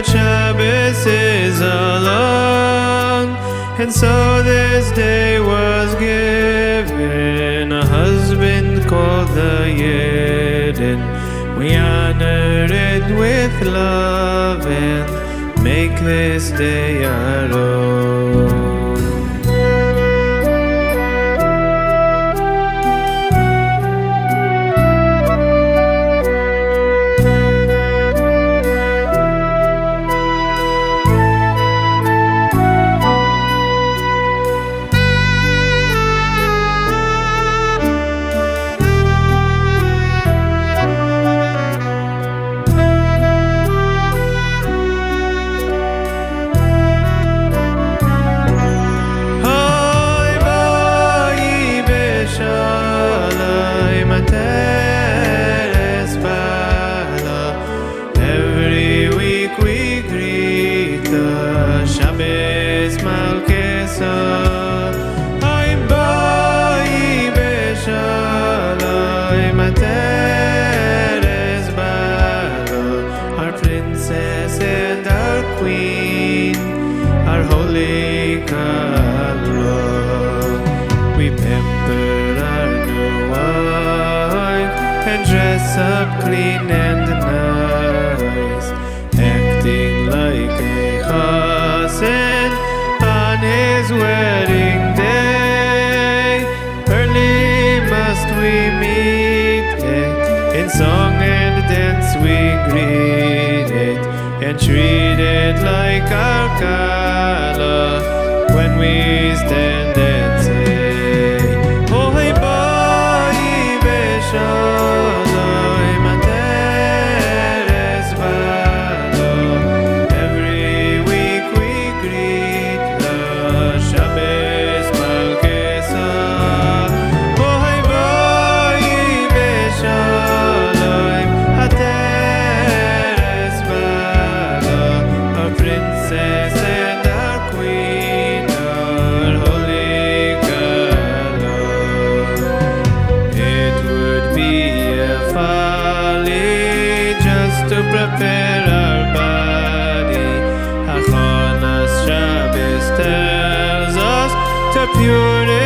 but Shabbos is alone. And so this day was given a husband called the Yidden. We honor it with love and make this day our own. Our holy color. We pamper our new wife and dress up clean and nice, acting like a chassan on his wedding day. Early must we meet it, in song and dance we greet it, and treat it like our kala to prepare our body. Hachonas Shabbos tells us to purify